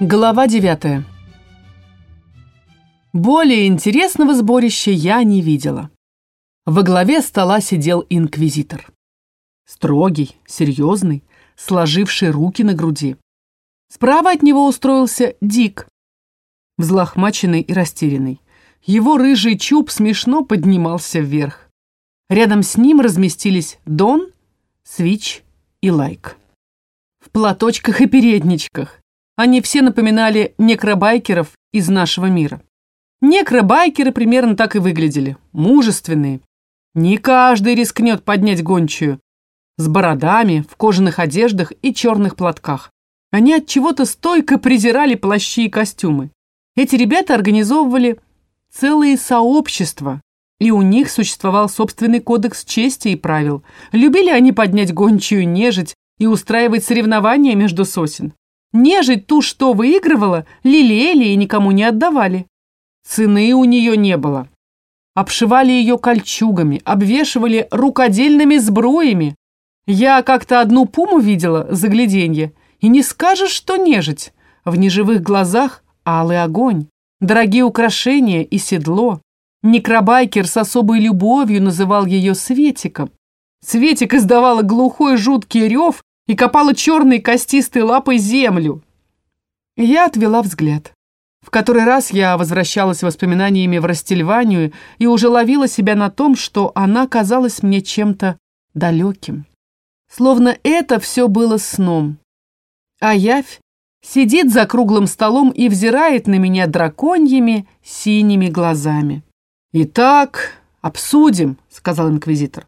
Глава 9 Более интересного сборища я не видела. Во главе стола сидел инквизитор. Строгий, серьезный, сложивший руки на груди. Справа от него устроился Дик, взлохмаченный и растерянный. Его рыжий чуб смешно поднимался вверх. Рядом с ним разместились Дон, Свич и Лайк. В платочках и передничках. Они все напоминали некробайкеров из нашего мира. Некробайкеры примерно так и выглядели. Мужественные. Не каждый рискнет поднять гончую. С бородами, в кожаных одеждах и черных платках. Они от чего-то стойко презирали плащи и костюмы. Эти ребята организовывали целые сообщества, и у них существовал собственный кодекс чести и правил. Любили они поднять гончую нежить и устраивать соревнования между сосен. Нежить ту, что выигрывала, лелеяли и никому не отдавали. Цены у нее не было. Обшивали ее кольчугами, обвешивали рукодельными сброями. Я как-то одну пуму видела, загляденье, и не скажешь, что нежить. В неживых глазах алый огонь, дорогие украшения и седло. Некробайкер с особой любовью называл ее Светиком. Светик издавала глухой жуткий рев и копала черной костистой лапой землю. Я отвела взгляд. В который раз я возвращалась воспоминаниями в Растильванию и уже ловила себя на том, что она казалась мне чем-то далеким. Словно это все было сном. А явь сидит за круглым столом и взирает на меня драконьими синими глазами. «Итак, обсудим», — сказал инквизитор.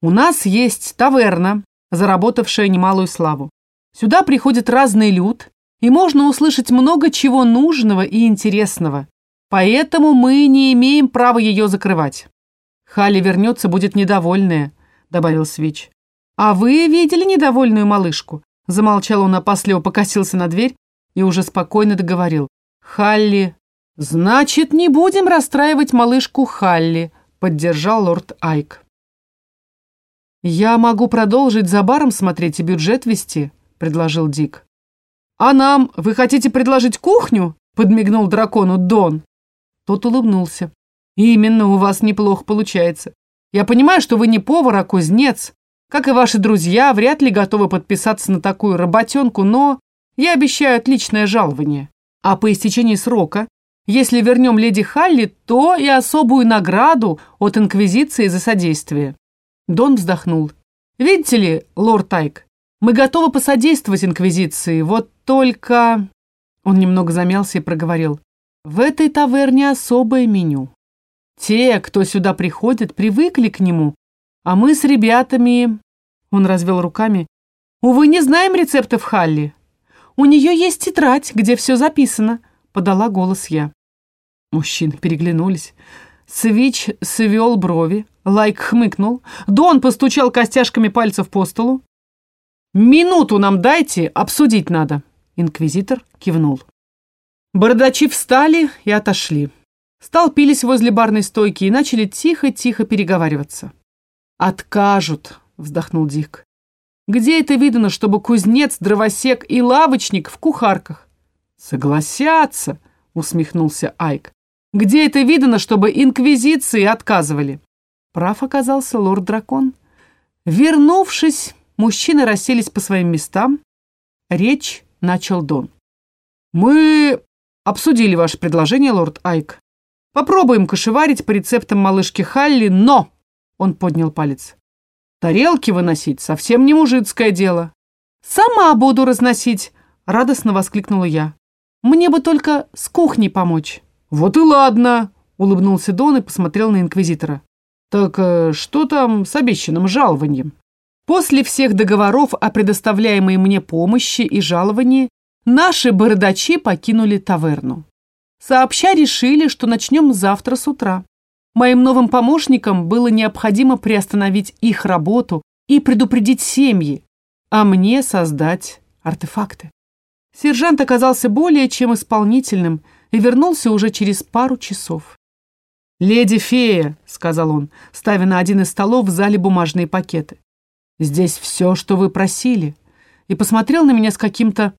«У нас есть таверна, заработавшая немалую славу. Сюда приходит разный люд, и можно услышать много чего нужного и интересного. Поэтому мы не имеем права ее закрывать. Халли вернется, будет недовольная, добавил Свич. А вы видели недовольную малышку? Замолчал он опасливо, покосился на дверь и уже спокойно договорил. Халли... Значит, не будем расстраивать малышку Халли, поддержал лорд Айк. «Я могу продолжить за баром смотреть и бюджет вести», — предложил Дик. «А нам вы хотите предложить кухню?» — подмигнул дракону Дон. Тот улыбнулся. «Именно, у вас неплохо получается. Я понимаю, что вы не повар, а кузнец. Как и ваши друзья, вряд ли готовы подписаться на такую работенку, но я обещаю отличное жалование. А по истечении срока, если вернем леди Халли, то и особую награду от Инквизиции за содействие. Дон вздохнул. «Видите ли, лорд Тайк, мы готовы посодействовать Инквизиции, вот только...» Он немного замялся и проговорил. «В этой таверне особое меню. Те, кто сюда приходит, привыкли к нему, а мы с ребятами...» Он развел руками. «Увы, не знаем рецептов Халли. У нее есть тетрадь, где все записано», — подала голос я. Мужчины переглянулись. Свич свел брови, Лайк хмыкнул. Дон постучал костяшками пальцев по столу. «Минуту нам дайте, обсудить надо». Инквизитор кивнул. Бородачи встали и отошли. Столпились возле барной стойки и начали тихо-тихо переговариваться. «Откажут», — вздохнул Дик. «Где это видно, чтобы кузнец, дровосек и лавочник в кухарках?» «Согласятся», — усмехнулся Айк. «Где это видно, чтобы инквизиции отказывали?» Прав оказался лорд-дракон. Вернувшись, мужчины расселись по своим местам. Речь начал Дон. «Мы обсудили ваше предложение, лорд Айк. Попробуем кошеварить по рецептам малышки Халли, но...» Он поднял палец. «Тарелки выносить совсем не мужицкое дело». «Сама буду разносить!» — радостно воскликнула я. «Мне бы только с кухней помочь». «Вот и ладно!» — улыбнулся Дон и посмотрел на инквизитора. Так э, что там с обещанным жалованием? После всех договоров о предоставляемой мне помощи и жаловании наши бородачи покинули таверну. Сообща решили, что начнем завтра с утра. Моим новым помощникам было необходимо приостановить их работу и предупредить семьи, а мне создать артефакты. Сержант оказался более чем исполнительным и вернулся уже через пару часов. «Леди-фея», — сказал он, ставя на один из столов в зале бумажные пакеты. «Здесь все, что вы просили», и посмотрел на меня с каким-то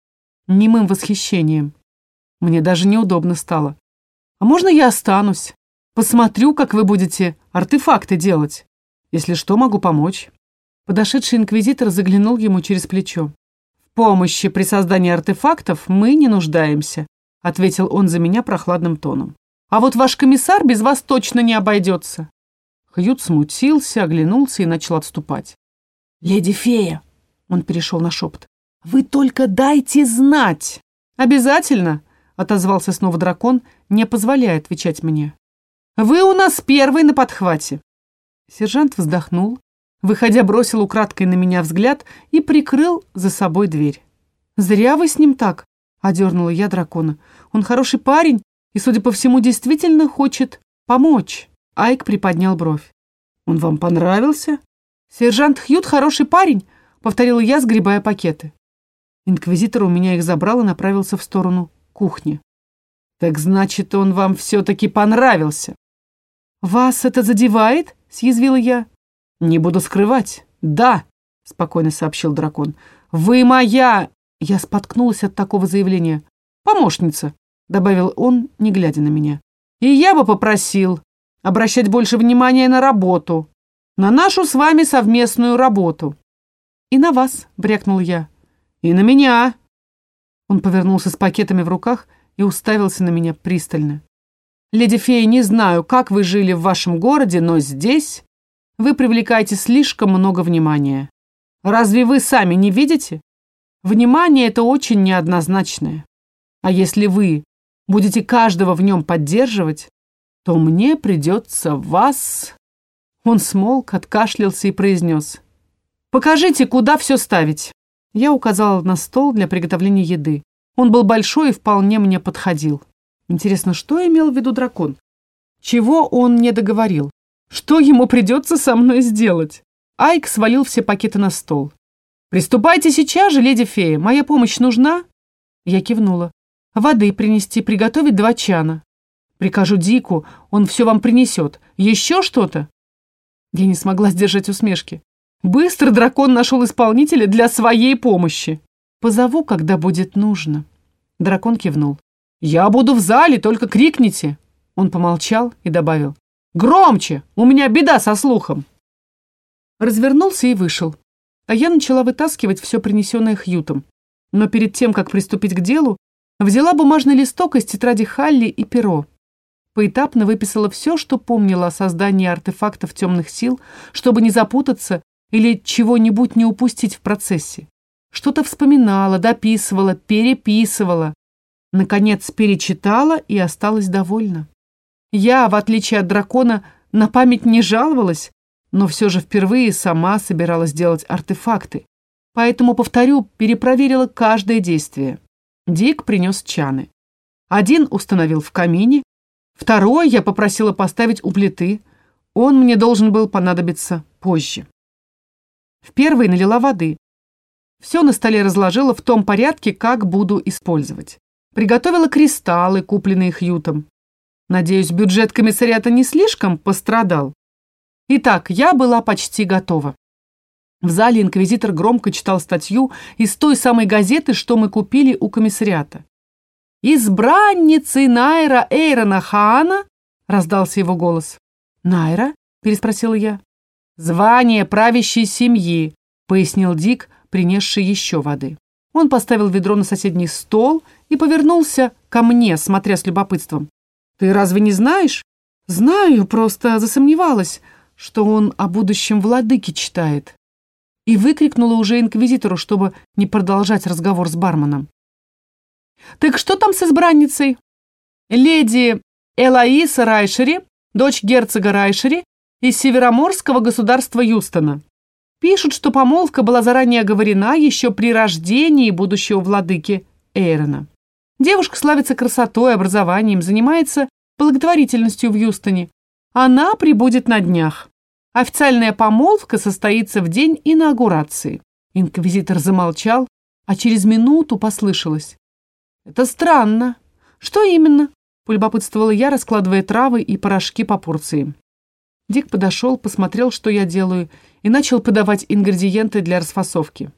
немым восхищением. Мне даже неудобно стало. «А можно я останусь? Посмотрю, как вы будете артефакты делать. Если что, могу помочь». Подошедший инквизитор заглянул ему через плечо. «В помощи при создании артефактов мы не нуждаемся», ответил он за меня прохладным тоном. «А вот ваш комиссар без вас точно не обойдется». Хьют смутился, оглянулся и начал отступать. «Леди фея!» Он перешел на шепот. «Вы только дайте знать!» «Обязательно!» — отозвался снова дракон, не позволяя отвечать мне. «Вы у нас первый на подхвате!» Сержант вздохнул, выходя, бросил украдкой на меня взгляд и прикрыл за собой дверь. «Зря вы с ним так!» — одернула я дракона. «Он хороший парень и, судя по всему, действительно хочет помочь». Айк приподнял бровь. «Он вам понравился?» «Сержант Хьют хороший парень», — повторила я, сгребая пакеты. Инквизитор у меня их забрал и направился в сторону кухни. «Так значит, он вам все-таки понравился?» «Вас это задевает?» — съязвила я. «Не буду скрывать. Да», — спокойно сообщил дракон. «Вы моя...» Я споткнулась от такого заявления. «Помощница», — добавил он, не глядя на меня. «И я бы попросил обращать больше внимания на работу, на нашу с вами совместную работу». «И на вас», — брякнул я. «И на меня!» Он повернулся с пакетами в руках и уставился на меня пристально. «Леди Фея, не знаю, как вы жили в вашем городе, но здесь вы привлекаете слишком много внимания. Разве вы сами не видите? Внимание — это очень неоднозначное. А если вы будете каждого в нем поддерживать, то мне придется вас...» Он смолк, откашлялся и произнес. «Покажите, куда все ставить». Я указала на стол для приготовления еды. Он был большой и вполне мне подходил. Интересно, что имел в виду дракон? Чего он не договорил? Что ему придется со мной сделать? Айк свалил все пакеты на стол. «Приступайте сейчас же, леди фея. Моя помощь нужна?» Я кивнула. «Воды принести, приготовить два чана. Прикажу Дику, он все вам принесет. Еще что-то?» Я не смогла сдержать усмешки. Быстро дракон нашел исполнителя для своей помощи. Позову, когда будет нужно. Дракон кивнул. Я буду в зале, только крикните. Он помолчал и добавил. Громче, у меня беда со слухом. Развернулся и вышел. А я начала вытаскивать все принесенное Хьютом. Но перед тем, как приступить к делу, взяла бумажный листок из тетради Халли и перо. Поэтапно выписала все, что помнила о создании артефактов темных сил, чтобы не запутаться или чего-нибудь не упустить в процессе. Что-то вспоминала, дописывала, переписывала. Наконец перечитала и осталась довольна. Я, в отличие от дракона, на память не жаловалась, но все же впервые сама собиралась делать артефакты. Поэтому, повторю, перепроверила каждое действие. Дик принес чаны. Один установил в камине, второй я попросила поставить у плиты. Он мне должен был понадобиться позже. В первый налила воды. Все на столе разложила в том порядке, как буду использовать. Приготовила кристаллы, купленные Хьютом. Надеюсь, бюджет комиссариата не слишком пострадал. Итак, я была почти готова. В зале инквизитор громко читал статью из той самой газеты, что мы купили у комиссариата. «Избранницы Найра Эйрона Хаана?» — раздался его голос. «Найра?» — переспросила я. «Звание правящей семьи», — пояснил Дик, принесший еще воды. Он поставил ведро на соседний стол и повернулся ко мне, смотря с любопытством. «Ты разве не знаешь?» «Знаю, просто засомневалась, что он о будущем владыке читает». И выкрикнула уже инквизитору, чтобы не продолжать разговор с барменом. «Так что там с избранницей?» «Леди Элаиса Райшери, дочь герцога Райшери, из Североморского государства Юстона. Пишут, что помолвка была заранее оговорена еще при рождении будущего владыки Эйрона. Девушка славится красотой, образованием, занимается благотворительностью в Юстоне. Она прибудет на днях. Официальная помолвка состоится в день инаугурации. Инквизитор замолчал, а через минуту послышалось. «Это странно». «Что именно?» – полюбопытствовала я, раскладывая травы и порошки по порции. Дик подошел, посмотрел, что я делаю, и начал подавать ингредиенты для расфасовки.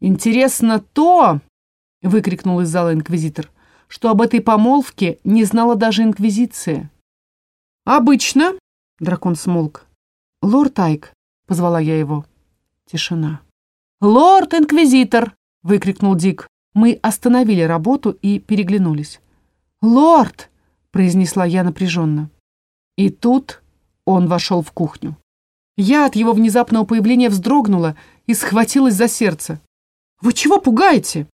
«Интересно то!» — выкрикнул из зала инквизитор что об этой помолвке не знала даже Инквизиция. «Обычно», — дракон смолк. «Лорд Айк», — позвала я его. Тишина. «Лорд-инквизитор!» — выкрикнул Дик. Мы остановили работу и переглянулись. «Лорд!» — произнесла я напряженно. И тут он вошел в кухню. Я от его внезапного появления вздрогнула и схватилась за сердце. «Вы чего пугаете?»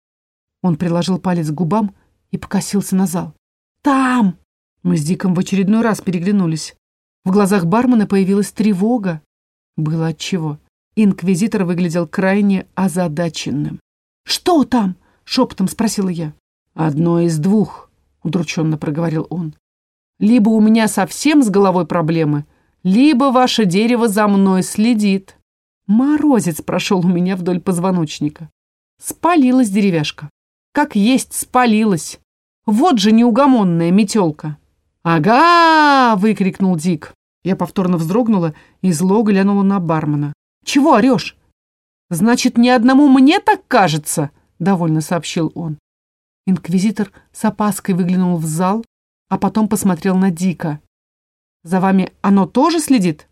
Он приложил палец к губам и покосился на зал. «Там!» Мы с Диком в очередной раз переглянулись. В глазах бармена появилась тревога. Было отчего. Инквизитор выглядел крайне озадаченным. «Что там?» — шепотом спросила я. «Одно из двух», — удрученно проговорил он. «Либо у меня совсем с головой проблемы, либо ваше дерево за мной следит». Морозец прошел у меня вдоль позвоночника. Спалилась деревяшка. Как есть спалилась. Вот же неугомонная метелка. «Ага!» — выкрикнул Дик. Я повторно вздрогнула и зло глянула на бармена. «Чего орешь?» «Значит, ни одному мне так кажется!» — довольно сообщил он. Инквизитор с опаской выглянул в зал, а потом посмотрел на Дика. «За вами оно тоже следит?»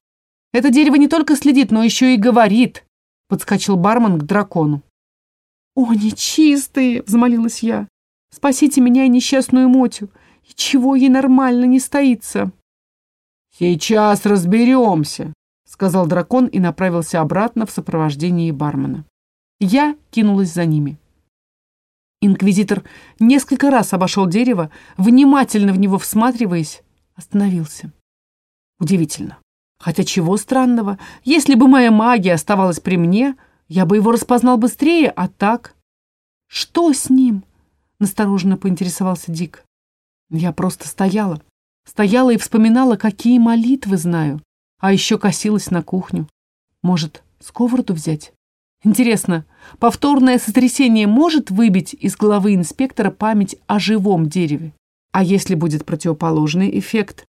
«Это дерево не только следит, но еще и говорит!» — подскочил бармен к дракону. «О, нечистые!» — взмолилась я. «Спасите меня и несчастную Мотю! И чего ей нормально не стоится?» «Сейчас разберемся», — сказал дракон и направился обратно в сопровождении бармена. Я кинулась за ними. Инквизитор несколько раз обошел дерево, внимательно в него всматриваясь, остановился. Удивительно. Хотя чего странного, если бы моя магия оставалась при мне, я бы его распознал быстрее, а так... «Что с ним?» — настороженно поинтересовался Дик. Я просто стояла. Стояла и вспоминала, какие молитвы знаю. А еще косилась на кухню. Может, сковороду взять? Интересно, повторное сотрясение может выбить из головы инспектора память о живом дереве? А если будет противоположный эффект,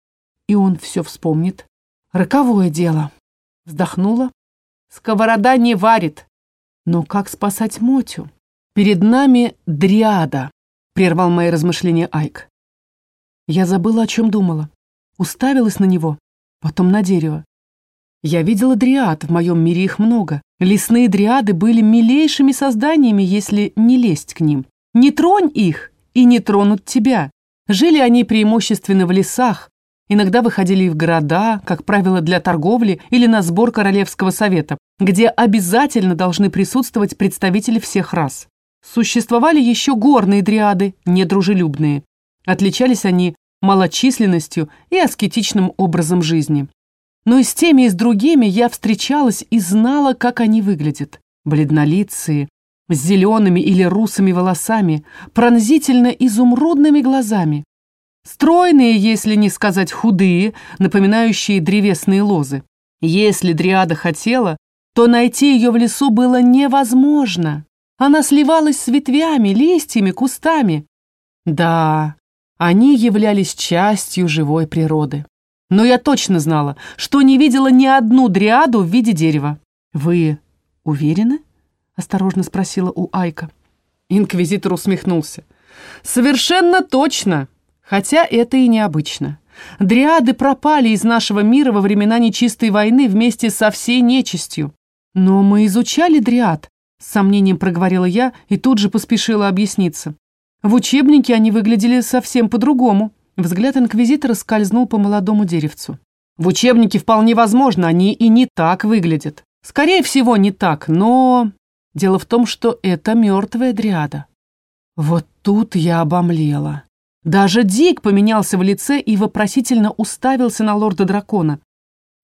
и он все вспомнит? Роковое дело. Вздохнула. Сковорода не варит. Но как спасать Мотю? Перед нами дриада, прервал мои размышления Айк. Я забыла, о чем думала. Уставилась на него, потом на дерево. Я видела дриад, в моем мире их много. Лесные дриады были милейшими созданиями, если не лезть к ним. Не тронь их, и не тронут тебя. Жили они преимущественно в лесах, иногда выходили в города, как правило, для торговли или на сбор Королевского совета, где обязательно должны присутствовать представители всех рас. Существовали еще горные дриады, недружелюбные. Отличались они малочисленностью и аскетичным образом жизни. Но и с теми, и с другими я встречалась и знала, как они выглядят. Бледнолицые, с зелеными или русыми волосами, пронзительно изумрудными глазами. Стройные, если не сказать худые, напоминающие древесные лозы. Если дриада хотела, то найти ее в лесу было невозможно. Она сливалась с ветвями, листьями, кустами. Да, они являлись частью живой природы. Но я точно знала, что не видела ни одну дриаду в виде дерева. «Вы уверены?» — осторожно спросила у Айка. Инквизитор усмехнулся. «Совершенно точно! Хотя это и необычно. Дриады пропали из нашего мира во времена нечистой войны вместе со всей нечистью. Но мы изучали дриад, с сомнением проговорила я и тут же поспешила объясниться. В учебнике они выглядели совсем по-другому. Взгляд инквизитора скользнул по молодому деревцу. В учебнике вполне возможно, они и не так выглядят. Скорее всего, не так, но... Дело в том, что это мертвая дриада. Вот тут я обомлела. Даже Дик поменялся в лице и вопросительно уставился на лорда-дракона.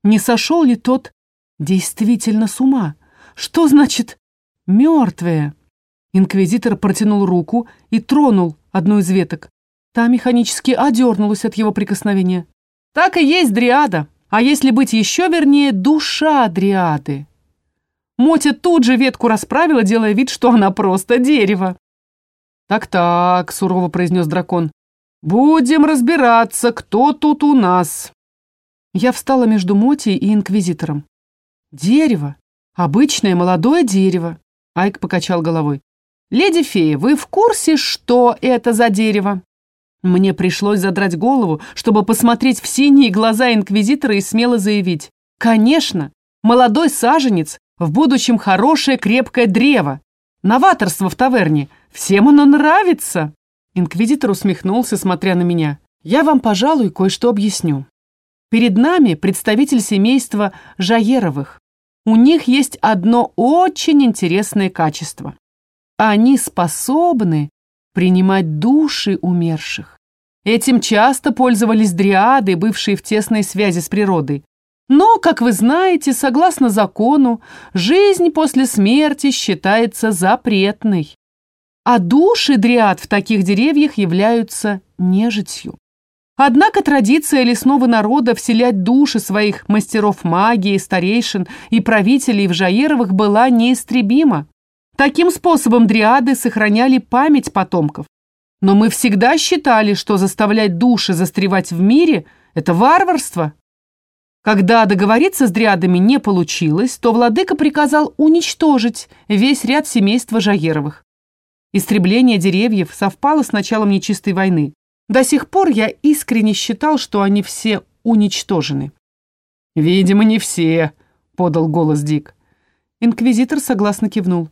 Не сошел ли тот действительно с ума? Что значит «мертвая»? Инквизитор протянул руку и тронул одну из веток. Та механически одернулась от его прикосновения. Так и есть дриада, а если быть еще вернее, душа дриады. Мотя тут же ветку расправила, делая вид, что она просто дерево. «Так-так», — сурово произнес дракон, — «будем разбираться, кто тут у нас». Я встала между Мотей и Инквизитором. «Дерево. Обычное молодое дерево», — Айк покачал головой. «Леди фея, вы в курсе, что это за дерево?» Мне пришлось задрать голову, чтобы посмотреть в синие глаза инквизитора и смело заявить. Конечно, молодой саженец, в будущем хорошее крепкое древо. Новаторство в таверне. Всем оно нравится. Инквизитор усмехнулся, смотря на меня. Я вам, пожалуй, кое-что объясню. Перед нами представитель семейства Жаеровых. У них есть одно очень интересное качество. Они способны принимать души умерших. Этим часто пользовались дриады, бывшие в тесной связи с природой. Но, как вы знаете, согласно закону, жизнь после смерти считается запретной. А души дриад в таких деревьях являются нежитью. Однако традиция лесного народа вселять души своих мастеров магии, старейшин и правителей в Жаеровых была неистребима. Таким способом дриады сохраняли память потомков. Но мы всегда считали, что заставлять души застревать в мире – это варварство. Когда договориться с дриадами не получилось, то владыка приказал уничтожить весь ряд семейства Жаеровых. Истребление деревьев совпало с началом нечистой войны. До сих пор я искренне считал, что они все уничтожены. «Видимо, не все», — подал голос Дик. Инквизитор согласно кивнул.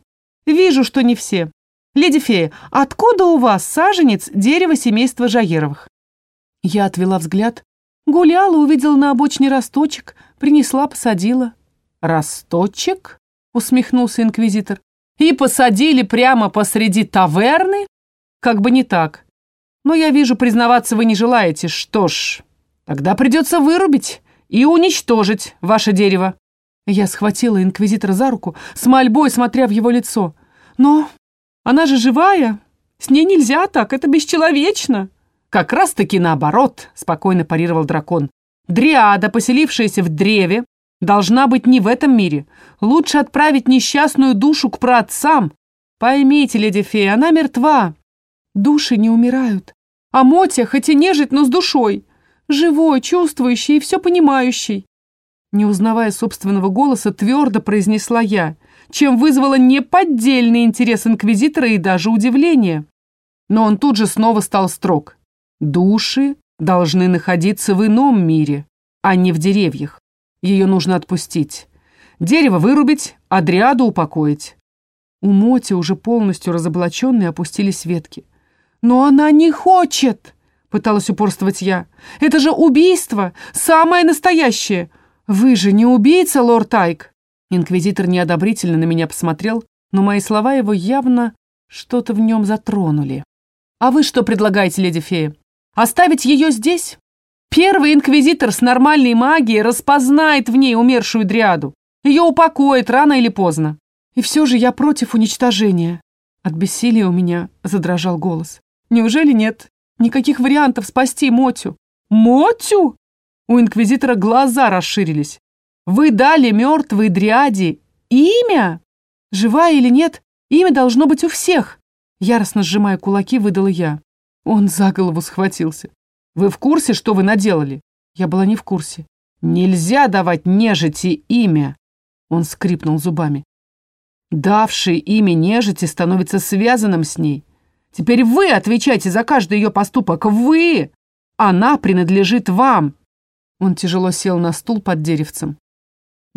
«Вижу, что не все. Леди фея, откуда у вас саженец дерева семейства Жаеровых?» Я отвела взгляд. Гуляла, увидела на обочине росточек, принесла, посадила. «Росточек?» — усмехнулся инквизитор. «И посадили прямо посреди таверны?» «Как бы не так. Но я вижу, признаваться вы не желаете. Что ж, тогда придется вырубить и уничтожить ваше дерево». Я схватила инквизитора за руку, с мольбой смотря в его лицо. «Но она же живая. С ней нельзя так, это бесчеловечно». «Как раз-таки наоборот», — спокойно парировал дракон. «Дриада, поселившаяся в древе, должна быть не в этом мире. Лучше отправить несчастную душу к праотцам. Поймите, леди фея, она мертва. Души не умирают. А Мотя хоть и нежить, но с душой. Живой, чувствующий и все понимающий. Не узнавая собственного голоса, твердо произнесла я, чем вызвала неподдельный интерес инквизитора и даже удивление. Но он тут же снова стал строг. Души должны находиться в ином мире, а не в деревьях. Ее нужно отпустить. Дерево вырубить, а дриаду упокоить. У Моти, уже полностью разоблаченные, опустились ветки. «Но она не хочет!» — пыталась упорствовать я. «Это же убийство! Самое настоящее! «Вы же не убийца, лорд Айк!» Инквизитор неодобрительно на меня посмотрел, но мои слова его явно что-то в нем затронули. «А вы что предлагаете, леди фея? Оставить ее здесь? Первый инквизитор с нормальной магией распознает в ней умершую дриаду. Ее упокоит рано или поздно. И все же я против уничтожения». От бессилия у меня задрожал голос. «Неужели нет никаких вариантов спасти Мотю?» «Мотю?» У инквизитора глаза расширились. «Вы дали мертвой дриаде имя? Живая или нет, имя должно быть у всех!» Яростно сжимая кулаки, выдала я. Он за голову схватился. «Вы в курсе, что вы наделали?» Я была не в курсе. «Нельзя давать нежити имя!» Он скрипнул зубами. «Давший имя нежити становится связанным с ней. Теперь вы отвечайте за каждый ее поступок. Вы! Она принадлежит вам!» Он тяжело сел на стул под деревцем.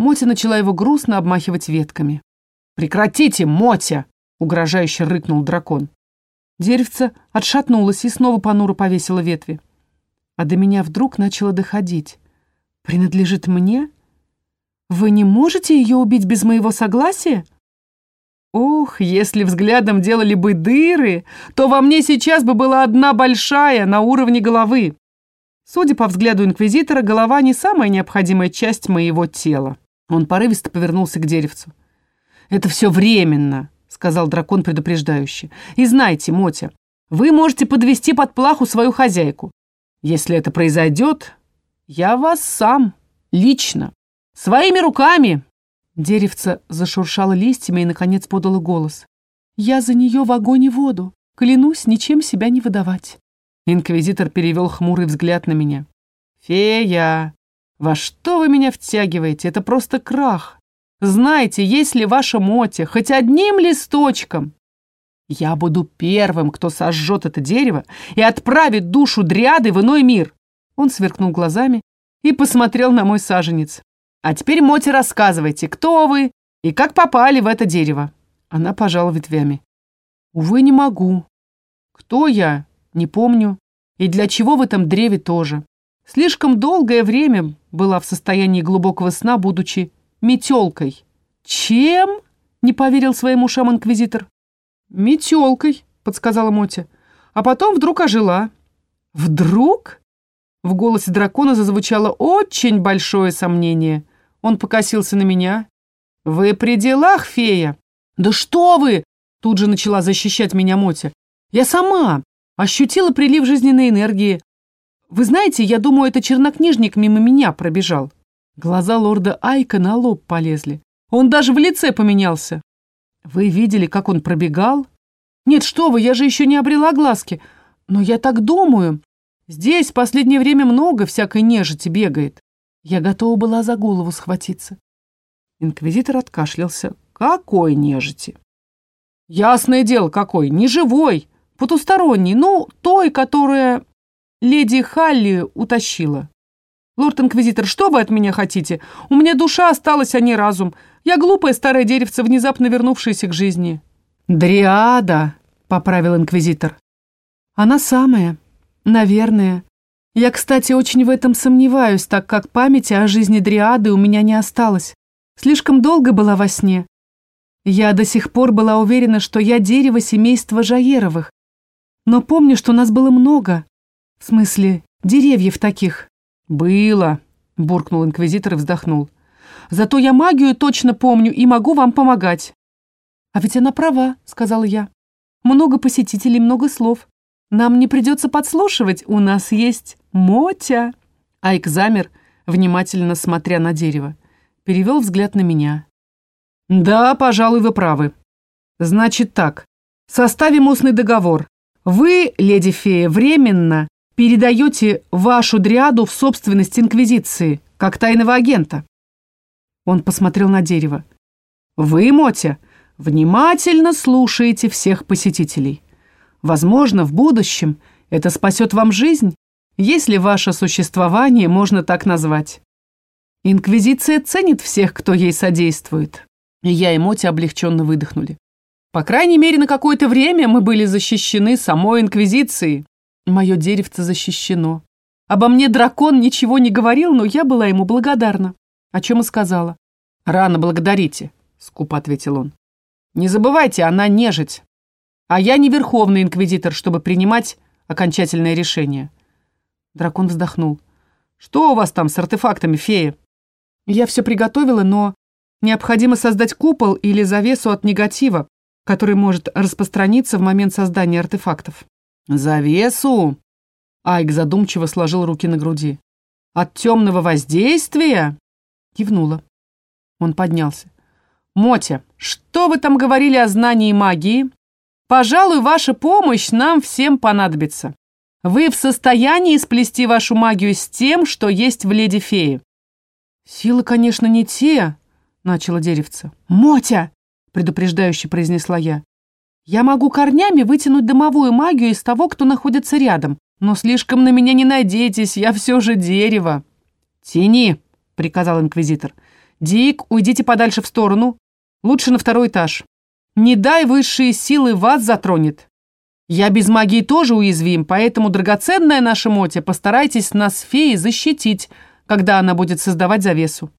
Мотя начала его грустно обмахивать ветками. «Прекратите, Мотя!» — угрожающе рыкнул дракон. Деревце отшатнулось и снова понуро повесило ветви. А до меня вдруг начало доходить. «Принадлежит мне? Вы не можете ее убить без моего согласия?» Ох, если взглядом делали бы дыры, то во мне сейчас бы была одна большая на уровне головы. Судя по взгляду инквизитора, голова не самая необходимая часть моего тела. Он порывисто повернулся к деревцу. «Это все временно», — сказал дракон предупреждающе. «И знайте, Мотя, вы можете подвести под плаху свою хозяйку. Если это произойдет, я вас сам, лично, своими руками». Деревце зашуршало листьями и, наконец, подало голос. «Я за нее в огонь и воду. Клянусь ничем себя не выдавать». Инквизитор перевел хмурый взгляд на меня. «Фея, во что вы меня втягиваете? Это просто крах. Знаете, если ваша Мотя хоть одним листочком...» Я буду первым, кто сожжет это дерево и отправит душу дриады в иной мир. Он сверкнул глазами и посмотрел на мой саженец. А теперь, Моти, рассказывайте, кто вы и как попали в это дерево. Она пожала ветвями. Увы, не могу. Кто я? Не помню. И для чего в этом древе тоже. Слишком долгое время была в состоянии глубокого сна, будучи метелкой. Чем? Не поверил своим ушам инквизитор. «Метелкой», — подсказала Мотя. А потом вдруг ожила. «Вдруг?» В голосе дракона зазвучало очень большое сомнение. Он покосился на меня. «Вы при делах, фея?» «Да что вы!» Тут же начала защищать меня Мотя. «Я сама ощутила прилив жизненной энергии. Вы знаете, я думаю, это чернокнижник мимо меня пробежал». Глаза лорда Айка на лоб полезли. Он даже в лице поменялся. Вы видели, как он пробегал? Нет, что вы, я же еще не обрела глазки. Но я так думаю. Здесь в последнее время много всякой нежити бегает. Я готова была за голову схватиться. Инквизитор откашлялся. Какой нежити? Ясное дело, какой. Не живой, потусторонний. Ну, той, которая леди Халли утащила. Лорд-инквизитор, что вы от меня хотите? У меня душа осталась, а не разум. Я глупое старое деревце, внезапно вернувшееся к жизни». «Дриада», — поправил инквизитор. «Она самая. Наверное. Я, кстати, очень в этом сомневаюсь, так как памяти о жизни Дриады у меня не осталось. Слишком долго была во сне. Я до сих пор была уверена, что я дерево семейства Жаеровых. Но помню, что нас было много. В смысле, деревьев таких». «Было», — буркнул инквизитор и вздохнул. Зато я магию точно помню и могу вам помогать». «А ведь она права», — сказала я. «Много посетителей, много слов. Нам не придется подслушивать, у нас есть Мотя». Айк замер, внимательно смотря на дерево. Перевел взгляд на меня. «Да, пожалуй, вы правы. Значит так, составим устный договор. Вы, леди-фея, временно передаете вашу дриаду в собственность Инквизиции, как тайного агента. Он посмотрел на дерево. «Вы, Мотя, внимательно слушаете всех посетителей. Возможно, в будущем это спасет вам жизнь, если ваше существование можно так назвать. Инквизиция ценит всех, кто ей содействует». Я и Мотя облегченно выдохнули. По крайней мере, на какое-то время мы были защищены самой Инквизицией. Мое деревце защищено. Обо мне дракон ничего не говорил, но я была ему благодарна о чем и сказала. «Рано благодарите», — скупо ответил он. «Не забывайте, она нежить. А я не верховный инквизитор, чтобы принимать окончательное решение». Дракон вздохнул. «Что у вас там с артефактами, фея?» «Я все приготовила, но необходимо создать купол или завесу от негатива, который может распространиться в момент создания артефактов». «Завесу?» Айк задумчиво сложил руки на груди. «От темного воздействия?» Кивнула. Он поднялся. «Мотя, что вы там говорили о знании магии? Пожалуй, ваша помощь нам всем понадобится. Вы в состоянии сплести вашу магию с тем, что есть в леди фее?» «Силы, конечно, не те», — начала деревце. «Мотя!» — предупреждающе произнесла я. «Я могу корнями вытянуть дымовую магию из того, кто находится рядом, но слишком на меня не надейтесь, я все же дерево». «Тяни!» — приказал инквизитор. «Дик, уйдите подальше в сторону. Лучше на второй этаж. Не дай высшие силы вас затронет. Я без магии тоже уязвим, поэтому драгоценная наша Мотя постарайтесь нас феи защитить, когда она будет создавать завесу».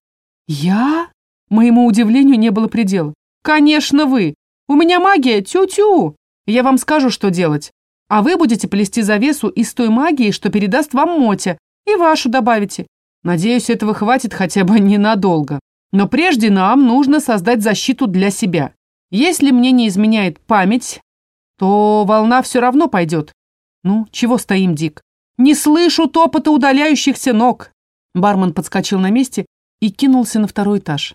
«Я?» Моему удивлению не было предела. «Конечно вы! У меня магия тю-тю! Я вам скажу, что делать. А вы будете плести завесу из той магии, что передаст вам Мотя, и вашу добавите. Надеюсь, этого хватит хотя бы ненадолго. Но прежде нам нужно создать защиту для себя. Если мне не изменяет память, то волна все равно пойдет. Ну, чего стоим, Дик? Не слышу топота удаляющихся ног. Бармен подскочил на месте и кинулся на второй этаж.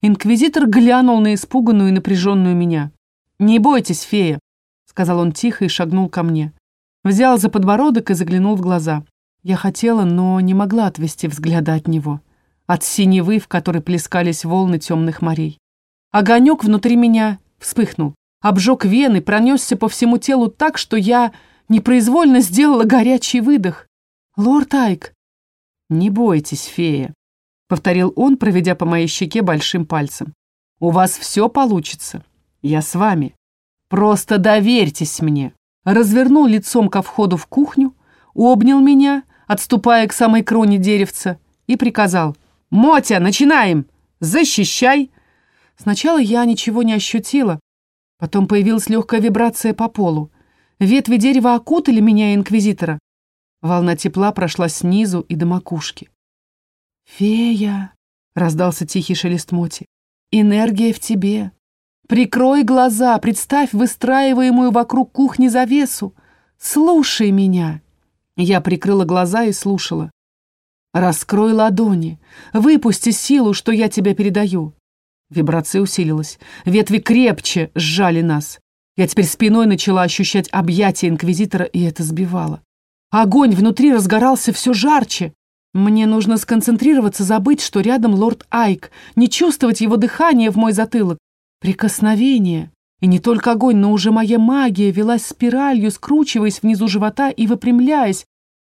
Инквизитор глянул на испуганную и напряженную меня. «Не бойтесь, фея», — сказал он тихо и шагнул ко мне. Взял за подбородок и заглянул в глаза. Я хотела, но не могла отвести взгляда от него. От синевы, в которой плескались волны темных морей. Огонек внутри меня вспыхнул. обжег вены, пронесся по всему телу так, что я непроизвольно сделала горячий выдох. «Лорд Айк!» «Не бойтесь, фея», — повторил он, проведя по моей щеке большим пальцем. «У вас все получится. Я с вами. Просто доверьтесь мне». Развернул лицом ко входу в кухню, обнял меня, отступая к самой кроне деревца, и приказал. «Мотя, начинаем! Защищай!» Сначала я ничего не ощутила, потом появилась легкая вибрация по полу. Ветви дерева окутали меня и инквизитора. Волна тепла прошла снизу и до макушки. «Фея!» — раздался тихий шелест Моти. «Энергия в тебе. Прикрой глаза, представь выстраиваемую вокруг кухни завесу. Слушай меня!» Я прикрыла глаза и слушала. «Раскрой ладони, выпусти силу, что я тебе передаю». Вибрация усилилась. Ветви крепче сжали нас. Я теперь спиной начала ощущать объятия Инквизитора, и это сбивало. Огонь внутри разгорался все жарче. Мне нужно сконцентрироваться, забыть, что рядом лорд Айк, не чувствовать его дыхание в мой затылок. Прикосновение. И не только огонь, но уже моя магия велась спиралью, скручиваясь внизу живота и выпрямляясь,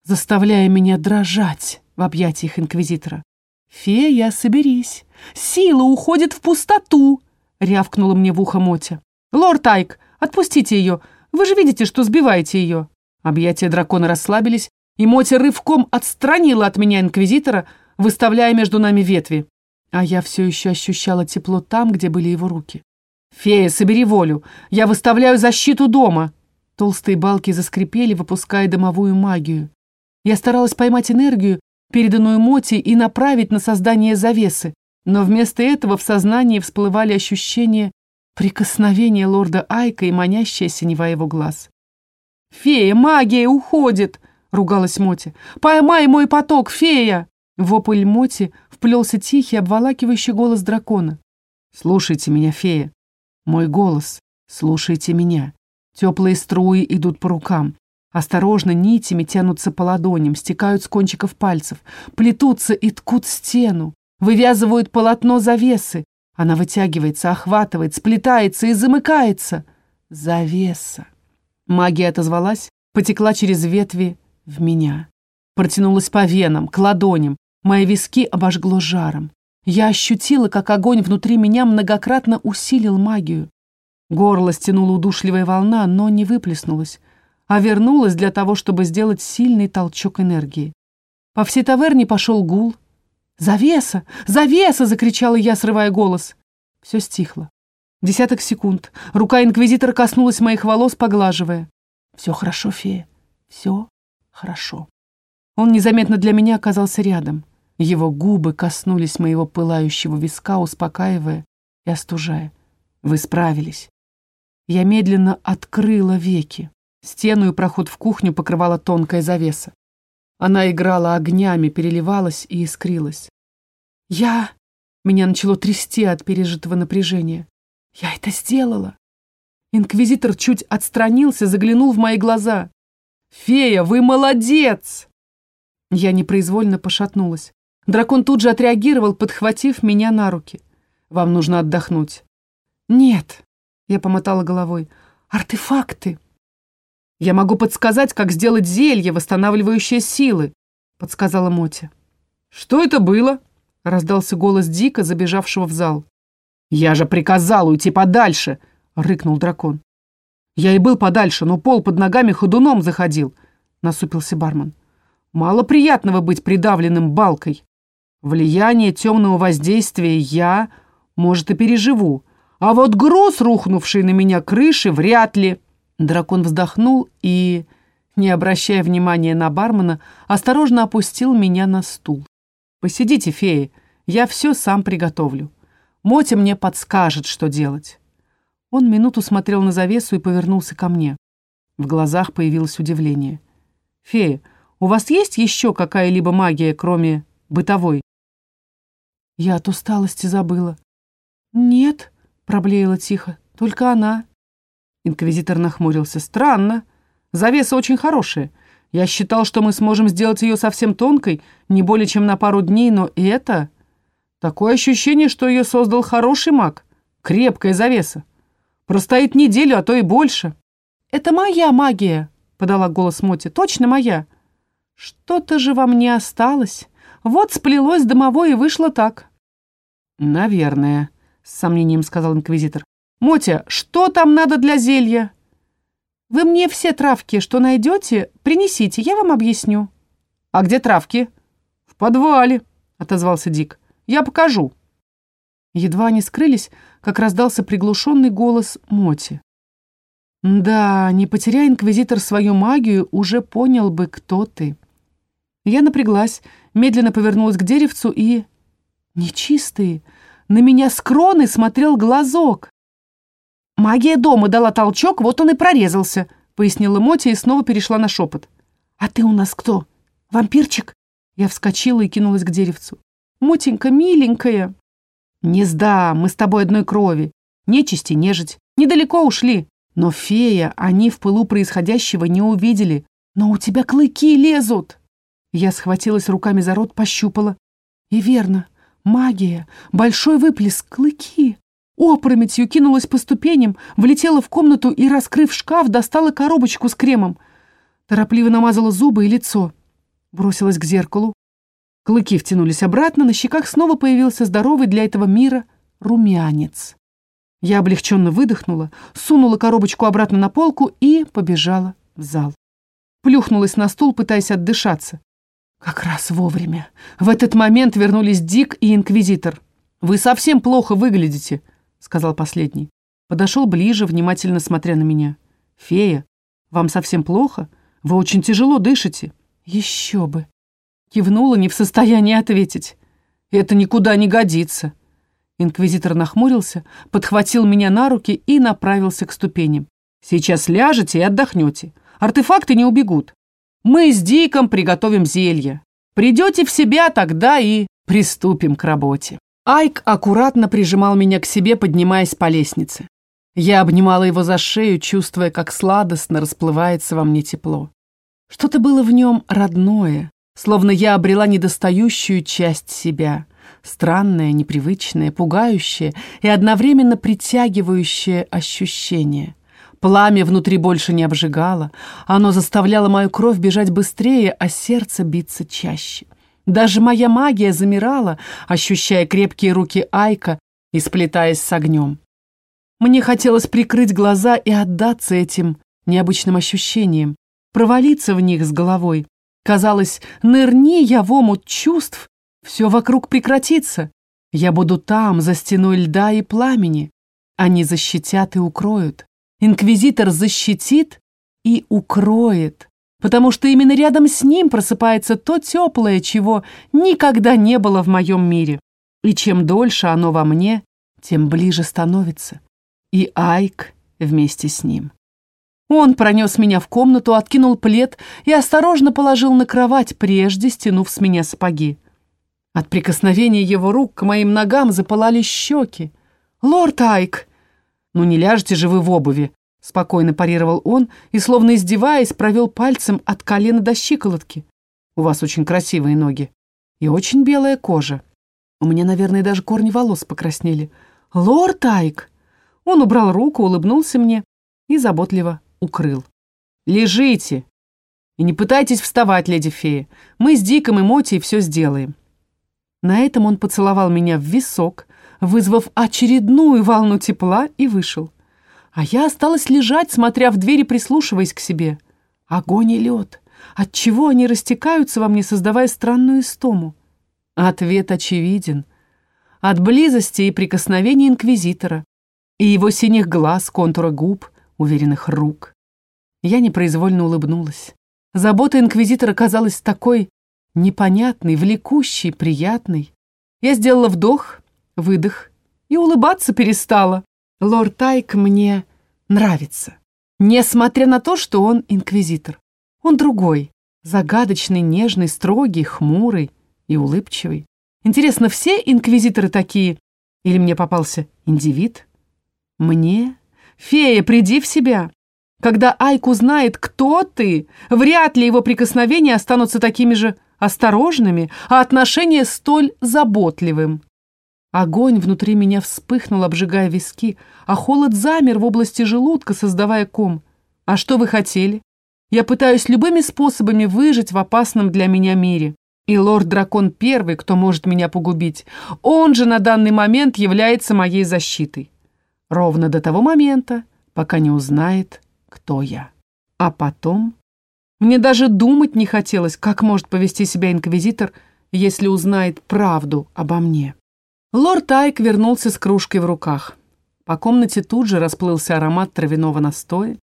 заставляя меня дрожать в объятиях инквизитора. «Фея, соберись! Сила уходит в пустоту!» — рявкнула мне в ухо Мотя. «Лорд Айк, отпустите ее! Вы же видите, что сбиваете ее!» Объятия дракона расслабились, и Мотя рывком отстранила от меня инквизитора, выставляя между нами ветви. А я все еще ощущала тепло там, где были его руки. «Фея, собери волю! Я выставляю защиту дома!» Толстые балки заскрипели, выпуская дымовую магию. Я старалась поймать энергию, переданную Моти, и направить на создание завесы, но вместо этого в сознании всплывали ощущения прикосновения лорда Айка и манящая синева его глаз. «Фея, магия уходит!» — ругалась Моти. «Поймай мой поток, фея!» Вопль Моти вплелся тихий, обволакивающий голос дракона. «Слушайте меня, фея. Мой голос. Слушайте меня. Теплые струи идут по рукам. Осторожно нитями тянутся по ладоням, стекают с кончиков пальцев, плетутся и ткут стену, вывязывают полотно завесы. Она вытягивается, охватывает, сплетается и замыкается. Завеса. Магия отозвалась, потекла через ветви в меня. Протянулась по венам, к ладоням. Мои виски обожгло жаром. Я ощутила, как огонь внутри меня многократно усилил магию. Горло стянула удушливая волна, но не выплеснулась а вернулась для того, чтобы сделать сильный толчок энергии. По всей таверне пошел гул. «Завеса! Завеса!» — закричала я, срывая голос. Все стихло. Десяток секунд. Рука инквизитора коснулась моих волос, поглаживая. «Все хорошо, фея. Все хорошо». Он незаметно для меня оказался рядом. Его губы коснулись моего пылающего виска, успокаивая и остужая. «Вы справились». Я медленно открыла веки. Стену и проход в кухню покрывала тонкая завеса. Она играла огнями, переливалась и искрилась. «Я...» Меня начало трясти от пережитого напряжения. «Я это сделала!» Инквизитор чуть отстранился, заглянул в мои глаза. «Фея, вы молодец!» Я непроизвольно пошатнулась. Дракон тут же отреагировал, подхватив меня на руки. «Вам нужно отдохнуть». «Нет», — я помотала головой, — «артефакты». «Я могу подсказать, как сделать зелье, восстанавливающее силы», — подсказала Мотя. «Что это было?» — раздался голос Дика, забежавшего в зал. «Я же приказал уйти подальше!» — рыкнул дракон. «Я и был подальше, но пол под ногами ходуном заходил», — насупился бармен. «Мало приятного быть придавленным балкой. Влияние темного воздействия я, может, и переживу, а вот груз, рухнувший на меня крыши, вряд ли». Дракон вздохнул и, не обращая внимания на бармена, осторожно опустил меня на стул. «Посидите, феи, я все сам приготовлю. Мотя мне подскажет, что делать». Он минуту смотрел на завесу и повернулся ко мне. В глазах появилось удивление. «Фея, у вас есть еще какая-либо магия, кроме бытовой?» Я от усталости забыла. «Нет», — проблеяла тихо, — «только она». Инквизитор нахмурился. «Странно. Завеса очень хорошая. Я считал, что мы сможем сделать ее совсем тонкой, не более чем на пару дней, но это... Такое ощущение, что ее создал хороший маг. Крепкая завеса. Простоит неделю, а то и больше. «Это моя магия», — подала голос Моти. «Точно моя». «Что-то же вам не осталось. Вот сплелось домовой и вышло так». «Наверное», — с сомнением сказал инквизитор. «Мотя, что там надо для зелья?» «Вы мне все травки, что найдете, принесите, я вам объясню». «А где травки?» «В подвале», — отозвался Дик. «Я покажу». Едва они скрылись, как раздался приглушенный голос Моти. «Да, не потеряя инквизитор свою магию, уже понял бы, кто ты». Я напряглась, медленно повернулась к деревцу и... Нечистые. На меня с кроны смотрел глазок. «Магия дома дала толчок, вот он и прорезался», — пояснила Мотя и снова перешла на шепот. «А ты у нас кто? Вампирчик?» Я вскочила и кинулась к деревцу. «Мотенька, миленькая!» «Не сдам, мы с тобой одной крови. Нечисти, нежить. Недалеко ушли. Но фея они в пылу происходящего не увидели. Но у тебя клыки лезут!» Я схватилась руками за рот, пощупала. И верно, магия, большой выплеск, клыки. Опрометью кинулась по ступеням, влетела в комнату и, раскрыв шкаф, достала коробочку с кремом. Торопливо намазала зубы и лицо. Бросилась к зеркалу. Клыки втянулись обратно, на щеках снова появился здоровый для этого мира румянец. Я облегченно выдохнула, сунула коробочку обратно на полку и побежала в зал. Плюхнулась на стул, пытаясь отдышаться. Как раз вовремя. В этот момент вернулись Дик и Инквизитор. «Вы совсем плохо выглядите», — сказал последний. Подошел ближе, внимательно смотря на меня. «Фея, вам совсем плохо? Вы очень тяжело дышите». «Еще бы». Кивнула, не в состоянии ответить. «Это никуда не годится». Инквизитор нахмурился, подхватил меня на руки и направился к ступеням. «Сейчас ляжете и отдохнете. Артефакты не убегут. Мы с Диком приготовим зелье. Придете в себя, тогда и приступим к работе». Айк аккуратно прижимал меня к себе, поднимаясь по лестнице. Я обнимала его за шею, чувствуя, как сладостно расплывается во мне тепло. Что-то было в нем родное, словно я обрела недостающую часть себя. Странное, непривычное, пугающее и одновременно притягивающее ощущение. Пламя внутри больше не обжигало, оно заставляло мою кровь бежать быстрее, а сердце биться чаще. Даже моя магия замирала, ощущая крепкие руки Айка и сплетаясь с огнем. Мне хотелось прикрыть глаза и отдаться этим необычным ощущениям, провалиться в них с головой. Казалось, нырни я в омут чувств, все вокруг прекратится. Я буду там, за стеной льда и пламени. Они защитят и укроют. Инквизитор защитит и укроет, потому что именно рядом с ним просыпается то теплое, чего никогда не было в моем мире. И чем дольше оно во мне, тем ближе становится. И Айк вместе с ним. Он пронес меня в комнату, откинул плед и осторожно положил на кровать, прежде стянув с меня сапоги. От прикосновения его рук к моим ногам запылали щеки. «Лорд Айк!» «Ну не ляжете же вы в обуви», — спокойно парировал он и, словно издеваясь, провел пальцем от колена до щиколотки. «У вас очень красивые ноги и очень белая кожа. У меня, наверное, даже корни волос покраснели. Лорд Айк!» Он убрал руку, улыбнулся мне и заботливо укрыл. «Лежите! И не пытайтесь вставать, леди фея. Мы с Диком и Мотей все сделаем». На этом он поцеловал меня в висок, вызвав очередную волну тепла, и вышел. А я осталась лежать, смотря в дверь и прислушиваясь к себе. Огонь и лед. Отчего они растекаются во мне, создавая странную истому? Ответ очевиден. От близости и прикосновения инквизитора, и его синих глаз, контура губ, уверенных рук. Я непроизвольно улыбнулась. Забота инквизитора казалась такой непонятной, влекущей, приятной. Я сделала вдох, выдох и улыбаться перестала. Лорд Тайк мне нравится, несмотря на то, что он инквизитор. Он другой, загадочный, нежный, строгий, хмурый и улыбчивый. Интересно, все инквизиторы такие? Или мне попался индивид? Мне? Фея, приди в себя. Когда Айк узнает, кто ты, вряд ли его прикосновения останутся такими же осторожными, а отношения столь заботливым. Огонь внутри меня вспыхнул, обжигая виски, а холод замер в области желудка, создавая ком. А что вы хотели? Я пытаюсь любыми способами выжить в опасном для меня мире. И лорд-дракон первый, кто может меня погубить. Он же на данный момент является моей защитой. Ровно до того момента, пока не узнает, кто я. А потом... Мне даже думать не хотелось, как может повести себя инквизитор, если узнает правду обо мне. Лорд Айк вернулся с кружкой в руках. По комнате тут же расплылся аромат травяного настоя.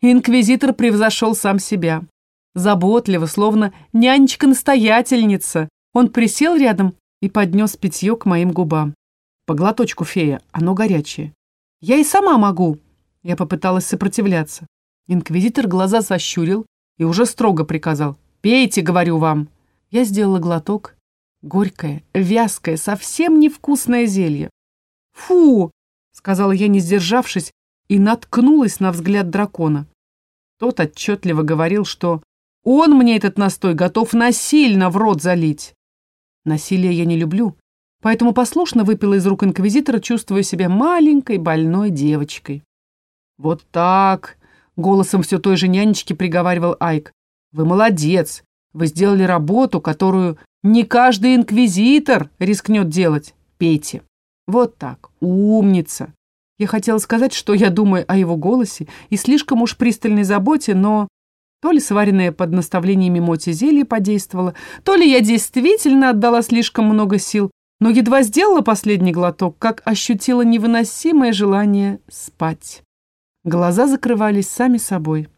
Инквизитор превзошел сам себя. Заботливо, словно нянечка-настоятельница, он присел рядом и поднес питье к моим губам. По глоточку фея, оно горячее. «Я и сама могу!» Я попыталась сопротивляться. Инквизитор глаза сощурил и уже строго приказал. «Пейте, говорю вам!» Я сделала глоток Горькое, вязкое, совсем невкусное зелье. «Фу!» — сказала я, не сдержавшись, и наткнулась на взгляд дракона. Тот отчетливо говорил, что он мне этот настой готов насильно в рот залить. Насилие я не люблю, поэтому послушно выпила из рук инквизитора, чувствуя себя маленькой больной девочкой. «Вот так!» — голосом все той же нянечки приговаривал Айк. «Вы молодец! Вы сделали работу, которую не каждый инквизитор рискнет делать. Пейте. Вот так. Умница. Я хотела сказать, что я думаю о его голосе и слишком уж пристальной заботе, но то ли сваренное под наставлениями Моти зелье подействовало, то ли я действительно отдала слишком много сил, но едва сделала последний глоток, как ощутила невыносимое желание спать. Глаза закрывались сами собой.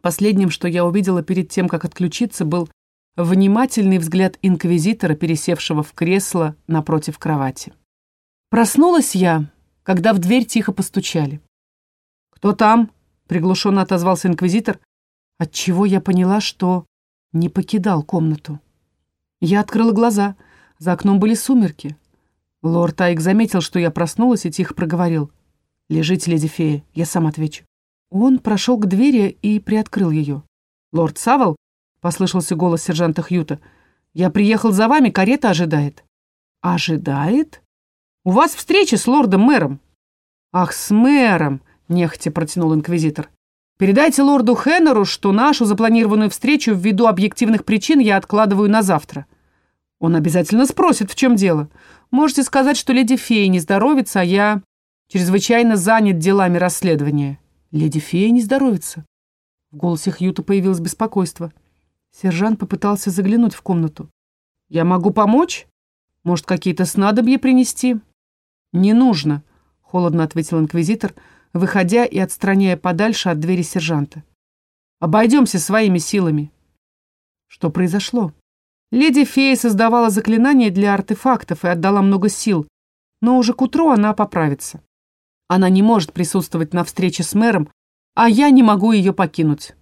Последним, что я увидела перед тем, как отключиться, был внимательный взгляд инквизитора, пересевшего в кресло напротив кровати. Проснулась я, когда в дверь тихо постучали. «Кто там?» — приглушенно отозвался инквизитор, отчего я поняла, что не покидал комнату. Я открыла глаза, за окном были сумерки. Лорд Айк заметил, что я проснулась и тихо проговорил. «Лежите, леди фея, я сам отвечу». Он прошел к двери и приоткрыл ее. «Лорд Савол?» — послышался голос сержанта Хьюта. «Я приехал за вами, карета ожидает». «Ожидает? У вас встреча с лордом-мэром». «Ах, с мэром!» — нехотя протянул инквизитор. «Передайте лорду Хеннеру, что нашу запланированную встречу ввиду объективных причин я откладываю на завтра. Он обязательно спросит, в чем дело. Можете сказать, что леди фея не здоровится, а я чрезвычайно занят делами расследования». «Леди фея не здоровится». В голосе Хьюта появилось беспокойство. Сержант попытался заглянуть в комнату. «Я могу помочь? Может, какие-то снадобья принести?» «Не нужно», — холодно ответил инквизитор, выходя и отстраняя подальше от двери сержанта. «Обойдемся своими силами». Что произошло? Леди Фея создавала заклинание для артефактов и отдала много сил, но уже к утру она поправится. Она не может присутствовать на встрече с мэром, а я не могу ее покинуть.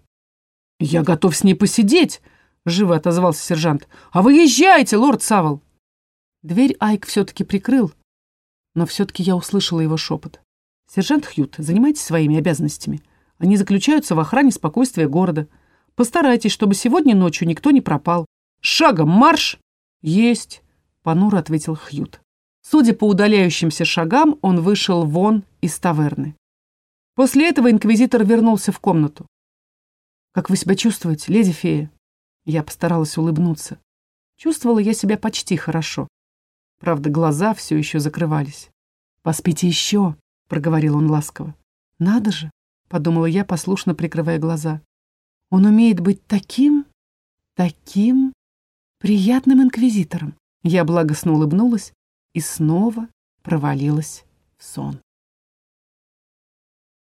«Я готов с ней посидеть», — живо отозвался сержант. «А вы езжайте, лорд Савол!» Дверь Айк все-таки прикрыл, но все-таки я услышала его шепот. «Сержант Хьют, занимайтесь своими обязанностями. Они заключаются в охране спокойствия города. Постарайтесь, чтобы сегодня ночью никто не пропал. Шагом марш!» «Есть!» — понуро ответил Хьют. Судя по удаляющимся шагам, он вышел вон из таверны. После этого инквизитор вернулся в комнату. «Как вы себя чувствуете, леди фея?» Я постаралась улыбнуться. Чувствовала я себя почти хорошо. Правда, глаза все еще закрывались. «Поспите еще», — проговорил он ласково. «Надо же», — подумала я, послушно прикрывая глаза. «Он умеет быть таким, таким приятным инквизитором». Я благостно улыбнулась и снова провалилась в сон.